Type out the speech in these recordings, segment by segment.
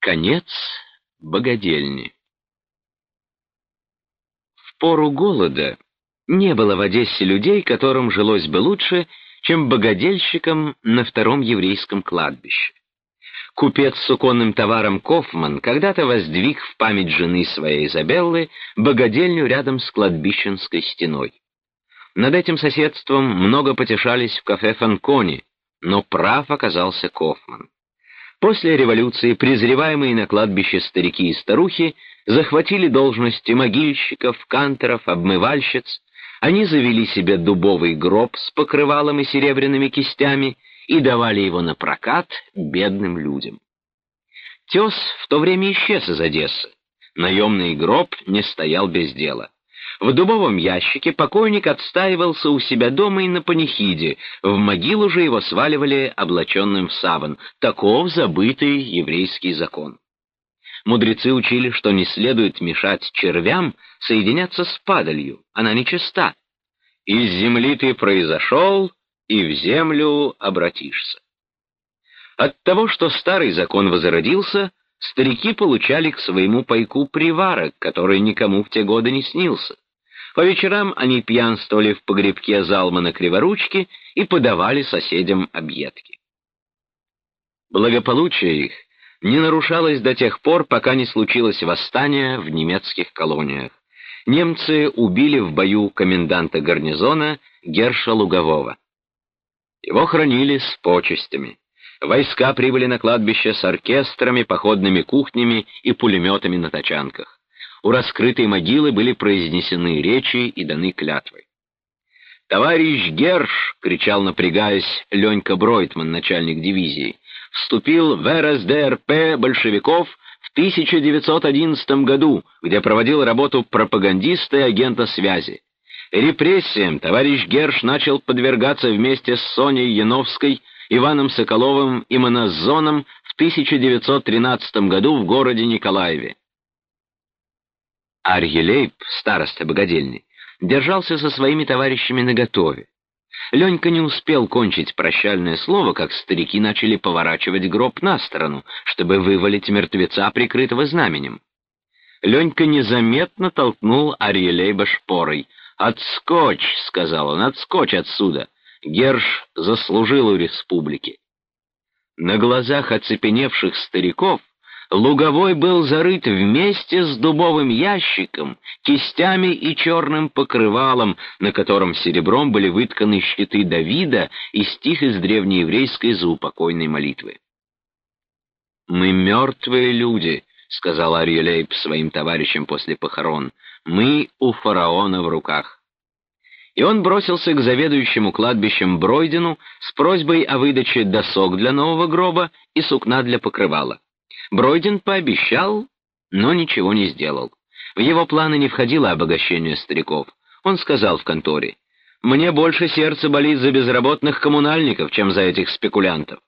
Конец богадельни. В пору голода не было в Одессе людей, которым жилось бы лучше, чем богадельщикам на втором еврейском кладбище. Купец с суконным товаром Кофман когда-то воздвиг в память жены своей Изабеллы богадельню рядом с кладбищенской стеной. Над этим соседством много потешались в кафе Фанкони, но прав оказался Кофман. После революции презреваемые на кладбище старики и старухи захватили должности могильщиков, канторов, обмывальщиц, они завели себе дубовый гроб с покрывалом и серебряными кистями и давали его на прокат бедным людям. Тес в то время исчез из Одессы. Наемный гроб не стоял без дела. В дубовом ящике покойник отстаивался у себя дома и на панихиде, в могилу же его сваливали облаченным в саван. Таков забытый еврейский закон. Мудрецы учили, что не следует мешать червям соединяться с падалью, она нечиста. Из земли ты произошел, и в землю обратишься. От того, что старый закон возродился, старики получали к своему пайку приварок, который никому в те годы не снился. По вечерам они пьянствовали в погребке Залмана Криворучки и подавали соседям объедки. Благополучие их не нарушалось до тех пор, пока не случилось восстание в немецких колониях. Немцы убили в бою коменданта гарнизона Герша Лугового. Его хранили с почестями. Войска прибыли на кладбище с оркестрами, походными кухнями и пулеметами на тачанках у раскрытой могилы были произнесены речи и даны клятвы. «Товарищ Герш!» — кричал, напрягаясь, Ленька Бройтман, начальник дивизии, вступил в РСДРП большевиков в 1911 году, где проводил работу пропагандиста и агента связи. Репрессиям товарищ Герш начал подвергаться вместе с Соней Яновской, Иваном Соколовым и Монозоном в 1913 году в городе Николаеве. Арьелейб, староста богадельни, держался со своими товарищами наготове. Ленька не успел кончить прощальное слово, как старики начали поворачивать гроб на сторону, чтобы вывалить мертвеца, прикрытого знаменем. Ленька незаметно толкнул Арьелейба шпорой. «Отскочь!» — сказал он, — «отскочь отсюда! Герш заслужил у республики!» На глазах оцепеневших стариков Луговой был зарыт вместе с дубовым ящиком, кистями и черным покрывалом, на котором серебром были вытканы щиты Давида и стих из древнееврейской заупокойной молитвы. «Мы мертвые люди», — сказал Арьелейб своим товарищам после похорон, — «мы у фараона в руках». И он бросился к заведующему кладбищем Бройдену с просьбой о выдаче досок для нового гроба и сукна для покрывала. Бройден пообещал, но ничего не сделал. В его планы не входило обогащение стариков. Он сказал в конторе, «Мне больше сердце болит за безработных коммунальников, чем за этих спекулянтов».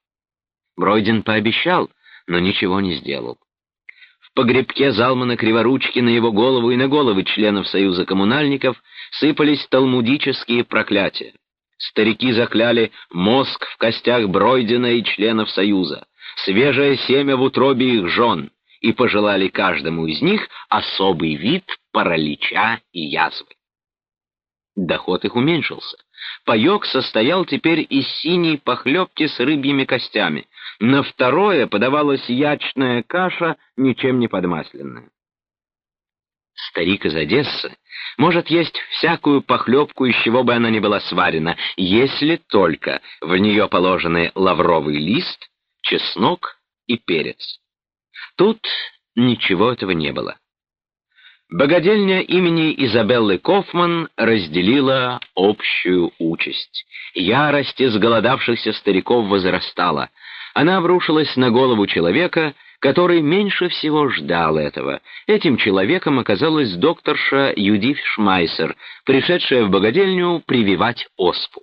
Бройден пообещал, но ничего не сделал. В погребке Залмана Криворучки на его голову и на головы членов Союза коммунальников сыпались талмудические проклятия. Старики закляли мозг в костях Бройдена и членов Союза свежее семя в утробе их жен и пожелали каждому из них особый вид паралича и язвы. Доход их уменьшился. Паек состоял теперь из синей похлебки с рыбьими костями. На второе подавалась ячная каша, ничем не подмасленная. Старик из Одессы может есть всякую похлебку, из чего бы она ни была сварена, если только в нее положены лавровый лист, чеснок и перец. Тут ничего этого не было. Богадельня имени Изабеллы Кофман разделила общую участь. Ярость изголодавшихся стариков возрастала. Она обрушилась на голову человека, который меньше всего ждал этого. Этим человеком оказалась докторша Юдив Шмайсер, пришедшая в богадельню прививать оспу.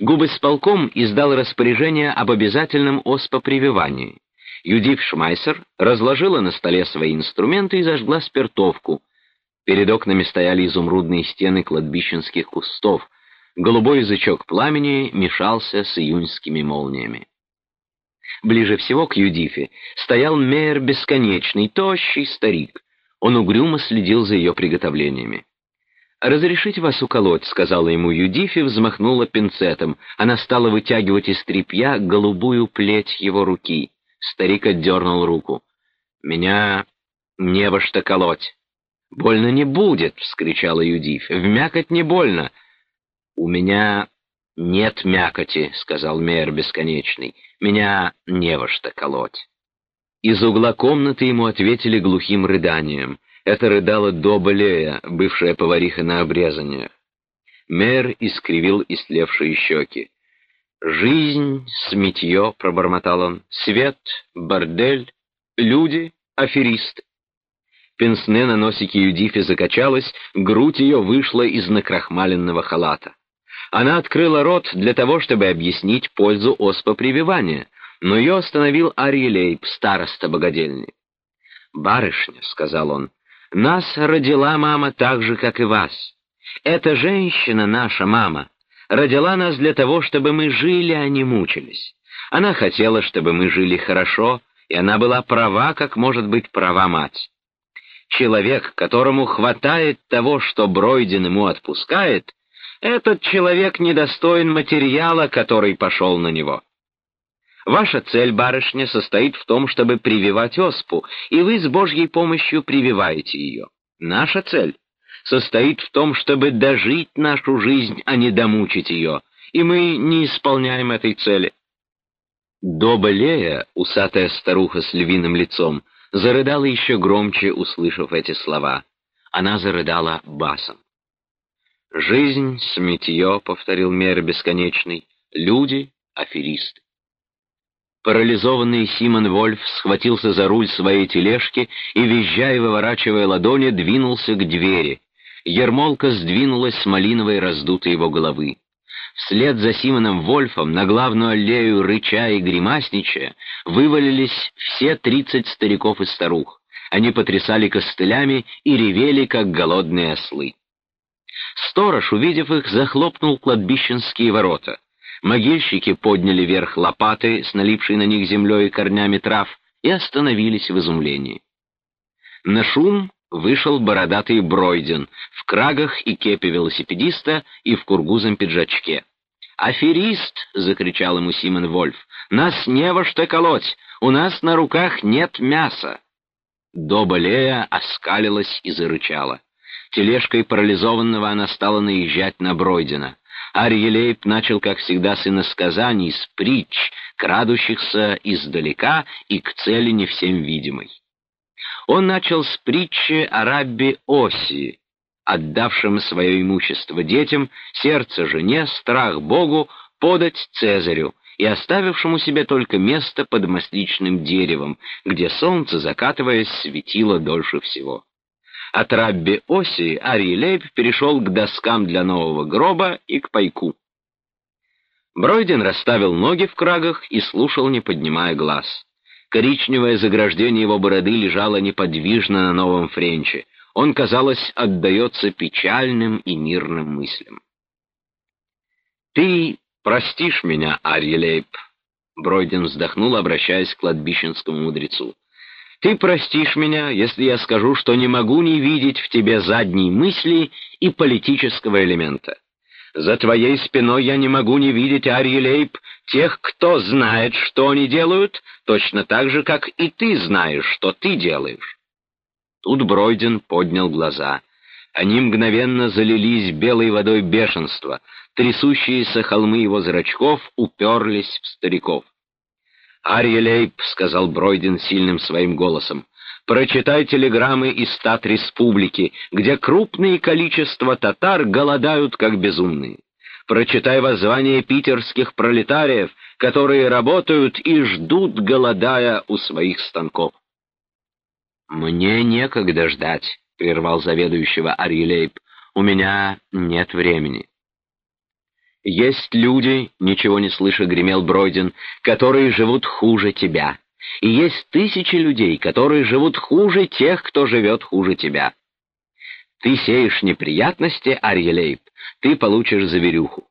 Губысполком издал распоряжение об обязательном оспопрививании. Юдив Шмайсер разложила на столе свои инструменты и зажгла спиртовку. Перед окнами стояли изумрудные стены кладбищенских кустов. Голубой язычок пламени мешался с июньскими молниями. Ближе всего к Юдифе стоял Мейер Бесконечный, тощий старик. Он угрюмо следил за ее приготовлениями. «Разрешите вас уколоть», — сказала ему Юдифи, взмахнула пинцетом. Она стала вытягивать из тряпья голубую плеть его руки. Старик отдернул руку. «Меня не во что колоть». «Больно не будет!» — вскричала Юдифи. «Вмякать не больно!» «У меня нет мякоти», — сказал мэр бесконечный. «Меня не во что колоть». Из угла комнаты ему ответили глухим рыданием. Это рыдала Доба Лея, бывшая повариха на обрезаниях. Мэр искривил истлевшие щеки. «Жизнь, сметье», — пробормотал он, — «свет, бордель, люди, аферисты». Пенсне на носике Юдифи закачалась, грудь ее вышла из накрахмаленного халата. Она открыла рот для того, чтобы объяснить пользу оспопрививания, но ее остановил Арьелейб, староста богадельни. «Барышня», — сказал он, нас родила мама так же, как и вас. Эта женщина, наша мама, родила нас для того, чтобы мы жили, а не мучились. Она хотела, чтобы мы жили хорошо, и она была права, как может быть права мать. Человек, которому хватает того, что Бройден ему отпускает, этот человек недостоин материала, который пошел на него. Ваша цель, барышня, состоит в том, чтобы прививать оспу, и вы с Божьей помощью прививаете ее. Наша цель состоит в том, чтобы дожить нашу жизнь, а не домучить ее, и мы не исполняем этой цели. Доба Лея, усатая старуха с львиным лицом, зарыдала еще громче, услышав эти слова. Она зарыдала басом. «Жизнь — сметье», — повторил мэр бесконечный, — «люди — аферисты». Парализованный Симон Вольф схватился за руль своей тележки и, визжая и выворачивая ладони, двинулся к двери. Ермолка сдвинулась с малиновой раздутой его головы. Вслед за Симоном Вольфом на главную аллею, рыча и гримасничая, вывалились все тридцать стариков и старух. Они потрясали костылями и ревели, как голодные ослы. Сторож, увидев их, захлопнул кладбищенские ворота. Могильщики подняли вверх лопаты с налипшей на них землей и корнями трав и остановились в изумлении. На шум вышел бородатый Бройден в крагах и кепе велосипедиста и в кургузом пиджачке. «Аферист!» — закричал ему Симон Вольф. «Нас не во что колоть! У нас на руках нет мяса!» Доба Лея оскалилась и зарычала. Тележкой парализованного она стала наезжать на Бройдена. Арьелейб начал, как всегда, с иносказаний, с притч, крадущихся издалека и к цели не всем видимой. Он начал с притчи о раббе Оси, отдавшем свое имущество детям, сердце жене, страх Богу, подать Цезарю и оставившему себе только место под масличным деревом, где солнце, закатываясь, светило дольше всего. От Рабби Оси Арий Лейб перешел к доскам для нового гроба и к пайку. Бройден расставил ноги в крагах и слушал, не поднимая глаз. Коричневое заграждение его бороды лежало неподвижно на новом френче. Он, казалось, отдается печальным и мирным мыслям. «Ты простишь меня, Арьелейб?» Бройден вздохнул, обращаясь к кладбищенскому мудрецу. Ты простишь меня, если я скажу, что не могу не видеть в тебе задней мысли и политического элемента. За твоей спиной я не могу не видеть, Арьелейб, тех, кто знает, что они делают, точно так же, как и ты знаешь, что ты делаешь. Тут Бройден поднял глаза. Они мгновенно залились белой водой бешенства. Трясущиеся холмы его зрачков уперлись в стариков. «Арья Лейб», — сказал Бройден сильным своим голосом, — «прочитай телеграммы из стат республики, где крупное количество татар голодают как безумные. Прочитай воззвания питерских пролетариев, которые работают и ждут, голодая у своих станков». «Мне некогда ждать», — прервал заведующего Арьелейб. «У меня нет времени». Есть люди, ничего не слыша, гремел Бройден, которые живут хуже тебя. И есть тысячи людей, которые живут хуже тех, кто живет хуже тебя. Ты сеешь неприятности, Арьелейб, ты получишь заверюху.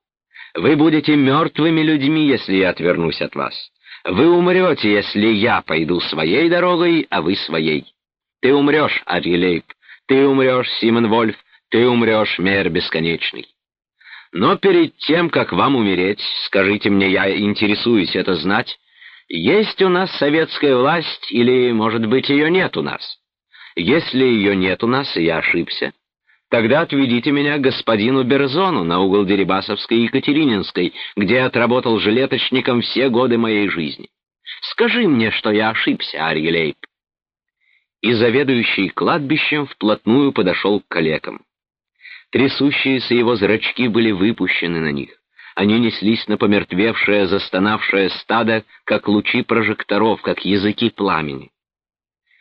Вы будете мертвыми людьми, если я отвернусь от вас. Вы умрете, если я пойду своей дорогой, а вы своей. Ты умрешь, Арьелейб, ты умрешь, Симон Вольф, ты умрешь, Мэр Бесконечный. Но перед тем, как вам умереть, скажите мне, я интересуюсь это знать, есть у нас советская власть или, может быть, ее нет у нас? Если ее нет у нас, и я ошибся, тогда отведите меня к господину Берзону на угол Дерибасовской и Екатерининской, где я отработал жилеточником все годы моей жизни. Скажи мне, что я ошибся, Арьелейб. И заведующий кладбищем вплотную подошел к калекам. Трясущиеся его зрачки были выпущены на них. Они неслись на помертвевшее, застонавшее стадо, как лучи прожекторов, как языки пламени.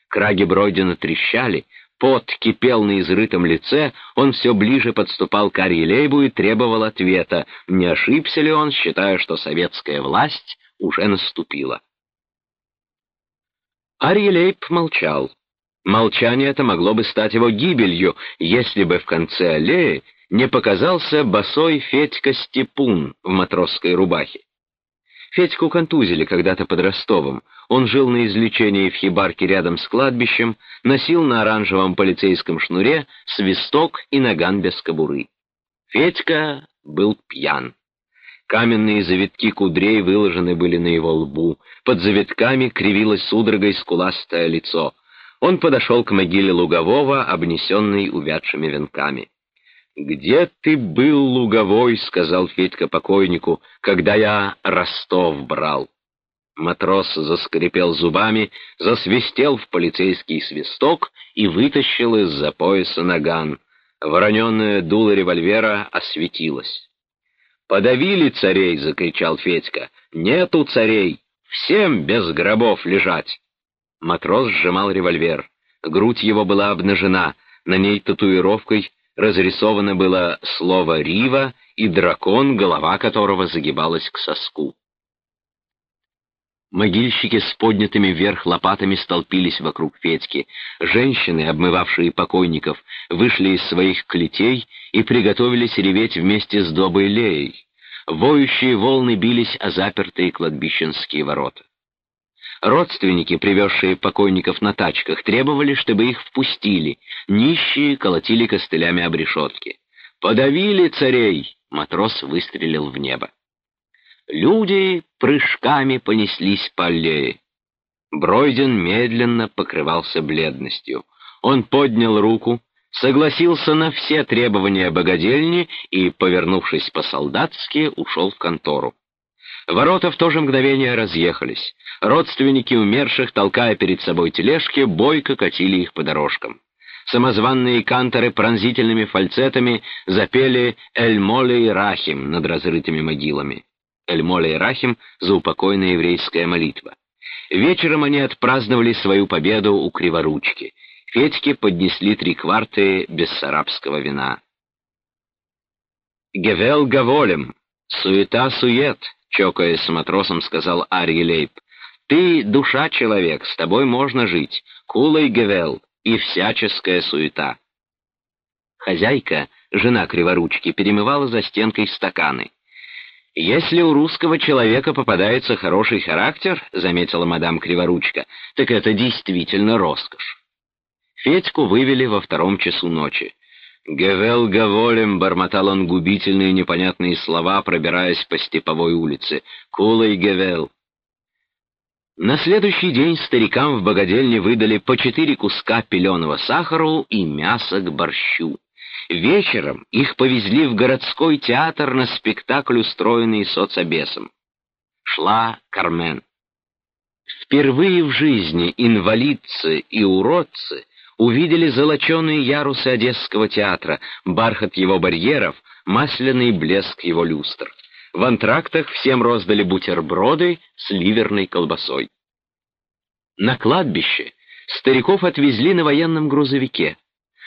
Краги Бройдена трещали, пот кипел на изрытом лице, он все ближе подступал к Арьелейбу и требовал ответа, не ошибся ли он, считая, что советская власть уже наступила. Арьелейб молчал. Молчание это могло бы стать его гибелью, если бы в конце аллеи не показался босой Федька Степун в матросской рубахе. Федьку контузили когда-то под Ростовом. Он жил на излечении в хибарке рядом с кладбищем, носил на оранжевом полицейском шнуре свисток и наган без кобуры. Федька был пьян. Каменные завитки кудрей выложены были на его лбу, под завитками кривилось судорогой скуластое лицо. Он подошел к могиле Лугового, обнесенной увядшими венками. «Где ты был, Луговой?» — сказал Федька покойнику, — «когда я Ростов брал». Матрос заскрипел зубами, засвистел в полицейский свисток и вытащил из-за пояса наган. Вороненное дуло револьвера осветилось. «Подавили царей!» — закричал Федька. «Нету царей! Всем без гробов лежать!» Матрос сжимал револьвер. Грудь его была обнажена, на ней татуировкой разрисовано было слово «Рива» и дракон, голова которого загибалась к соску. Могильщики с поднятыми вверх лопатами столпились вокруг Федьки. Женщины, обмывавшие покойников, вышли из своих клетей и приготовились реветь вместе с добой Леей. Воющие волны бились о запертые кладбищенские ворота. Родственники, привезшие покойников на тачках, требовали, чтобы их впустили. Нищие колотили костылями об решетки. «Подавили царей!» — матрос выстрелил в небо. Люди прыжками понеслись по аллее. Бройден медленно покрывался бледностью. Он поднял руку, согласился на все требования богадельни и, повернувшись по-солдатски, ушел в контору. Ворота в то же мгновение разъехались. Родственники умерших, толкая перед собой тележки, бойко катили их по дорожкам. Самозванные канторы пронзительными фальцетами запели «Эль-Моле и Рахим» над разрытыми могилами. «Эль-Моле и Рахим» — заупокойная еврейская молитва. Вечером они отпраздновали свою победу у Криворучки. Федьке поднесли три кварты бессарабского вина. «Гевел гаволем! Суета-сует!» Чокаясь с матросом, сказал Арье Лейб. «Ты душа человек, с тобой можно жить, кулой гевел и всяческая суета». Хозяйка, жена криворучки, перемывала за стенкой стаканы. «Если у русского человека попадается хороший характер, — заметила мадам Криворучка, — так это действительно роскошь». Федьку вывели во втором часу ночи. «Гевел Гаволем», — бормотал он губительные непонятные слова, пробираясь по степовой улице. «Кулой Гевел». На следующий день старикам в богадельне выдали по четыре куска пеленого сахару и мяса к борщу. Вечером их повезли в городской театр на спектакль, устроенный соцобесом. Шла Кармен. Впервые в жизни инвалидцы и уродцы увидели золоченые ярусы Одесского театра, бархат его барьеров, масляный блеск его люстр. В антрактах всем роздали бутерброды с ливерной колбасой. На кладбище стариков отвезли на военном грузовике.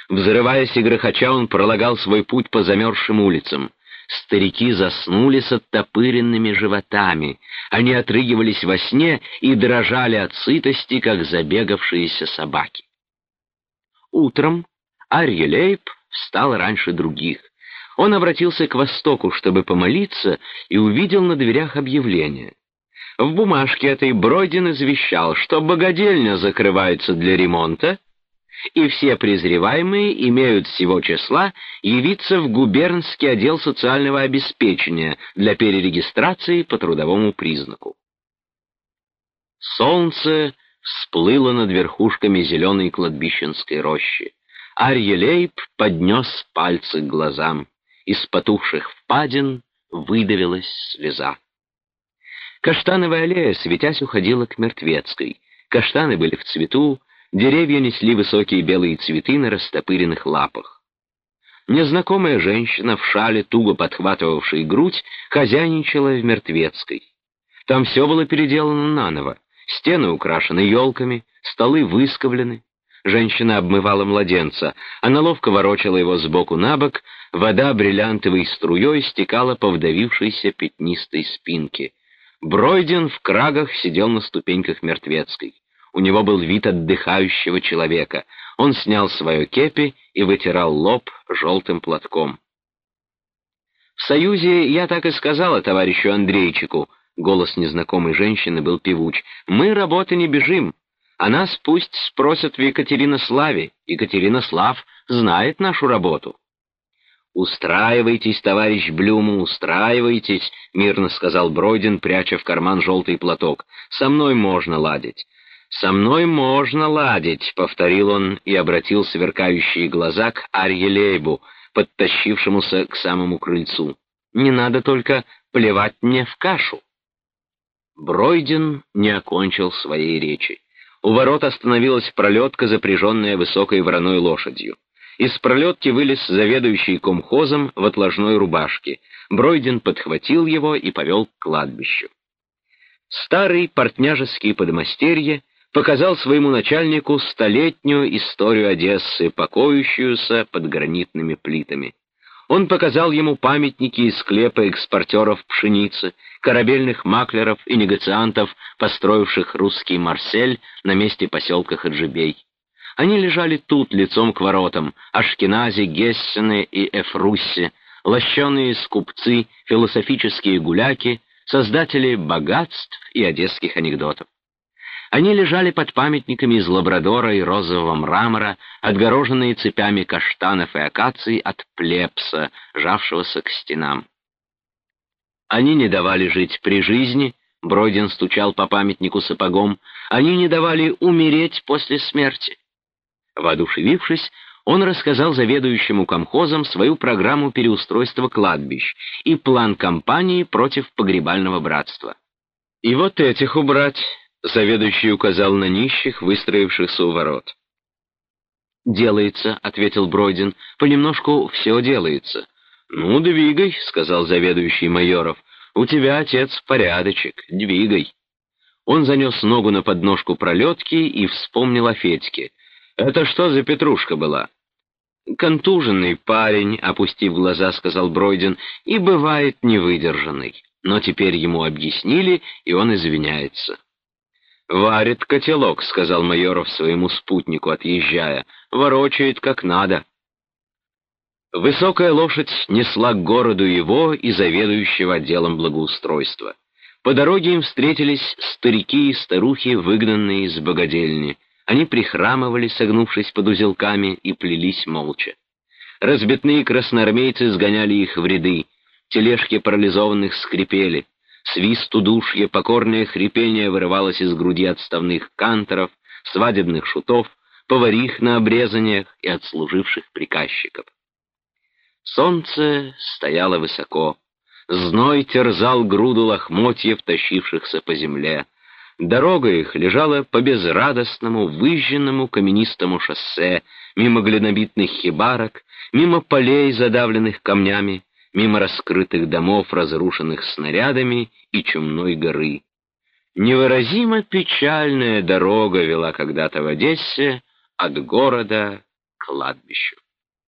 Взрываясь и грохоча, он пролагал свой путь по замерзшим улицам. Старики заснули с оттопыренными животами. Они отрыгивались во сне и дрожали от сытости, как забегавшиеся собаки. Утром Арьелейб встал раньше других. Он обратился к востоку, чтобы помолиться, и увидел на дверях объявление. В бумажке этой Бройдин извещал, что богадельня закрывается для ремонта, и все презреваемые имеют всего числа явиться в губернский отдел социального обеспечения для перерегистрации по трудовому признаку. Солнце всплыло над верхушками зеленой кладбищенской рощи. Арьелейб поднес пальцы к глазам. Из потухших впадин выдавилась слеза. Каштановая аллея, светясь, уходила к Мертвецкой. Каштаны были в цвету, деревья несли высокие белые цветы на растопыренных лапах. Незнакомая женщина в шале, туго подхватывавшей грудь, хозяйничала в Мертвецкой. Там все было переделано наново. Стены украшены елками, столы высковлены. Женщина обмывала младенца. Она ловко ворочала его сбоку на бок, вода бриллиантовой струей стекала по вдавившейся пятнистой спинке. Бройден в крагах сидел на ступеньках мертвецкой. У него был вид отдыхающего человека. Он снял свое кепи и вытирал лоб желтым платком. «В Союзе я так и сказала товарищу Андрейчику», — голос незнакомой женщины был певуч, — «мы работы не бежим, а нас пусть спросят в Екатеринославе. Екатеринослав знает нашу работу». «Устраивайтесь, товарищ Блюму, устраивайтесь», — мирно сказал Бройден, пряча в карман желтый платок. «Со мной можно ладить». «Со мной можно ладить», — повторил он и обратил сверкающие глаза к Арье Лейбу, подтащившемуся к самому крыльцу. «Не надо только плевать мне в кашу». Бройден не окончил своей речи. У ворот остановилась пролетка, запряженная высокой вороной лошадью. Из пролетки вылез заведующий комхозом в отложной рубашке. Бройден подхватил его и повел к кладбищу. Старый портняжеский подмастерье показал своему начальнику столетнюю историю Одессы, покоящуюся под гранитными плитами. Он показал ему памятники из склепа экспортеров пшеницы, корабельных маклеров и негациантов, построивших русский Марсель на месте поселка Хаджибей. Они лежали тут, лицом к воротам, Ашкенази, Гессены и Эфрусси, лощеные скупцы, философические гуляки, создатели богатств и одесских анекдотов. Они лежали под памятниками из лабрадора и розового мрамора, отгороженные цепями каштанов и акаций от плепса, жавшегося к стенам. Они не давали жить при жизни, Бройден стучал по памятнику сапогом, они не давали умереть после смерти. Воодушевившись, он рассказал заведующему комхозом свою программу переустройства кладбищ и план кампании против погребального братства. «И вот этих убрать», — заведующий указал на нищих, выстроившихся у ворот. «Делается», — ответил Бройден, — «понемножку все делается». «Ну, двигай», — сказал заведующий майоров, — «у тебя, отец, порядочек, двигай». Он занес ногу на подножку пролетки и вспомнил о Федьке — «Это что за петрушка была?» «Контуженный парень», — опустив глаза, сказал Бройден, — «и бывает невыдержанный». Но теперь ему объяснили, и он извиняется. «Варит котелок», — сказал Майоров своему спутнику, отъезжая. «Ворочает как надо». Высокая лошадь несла к городу его и заведующего отделом благоустройства. По дороге им встретились старики и старухи, выгнанные из богадельни. Они прихрамывали, согнувшись под узелками, и плелись молча. Разбитные красноармейцы сгоняли их в ряды, тележки парализованных скрипели, свист удушья, покорное хрипение вырывалось из груди отставных канторов, свадебных шутов, поварих на обрезаниях и отслуживших приказчиков. Солнце стояло высоко, зной терзал груду лохмотьев, тащившихся по земле, Дорога их лежала по безрадостному, выжженному каменистому шоссе, мимо глинобитных хибарок, мимо полей, задавленных камнями, мимо раскрытых домов, разрушенных снарядами и чумной горы. Невыразимо печальная дорога вела когда-то в Одессе от города к кладбищу.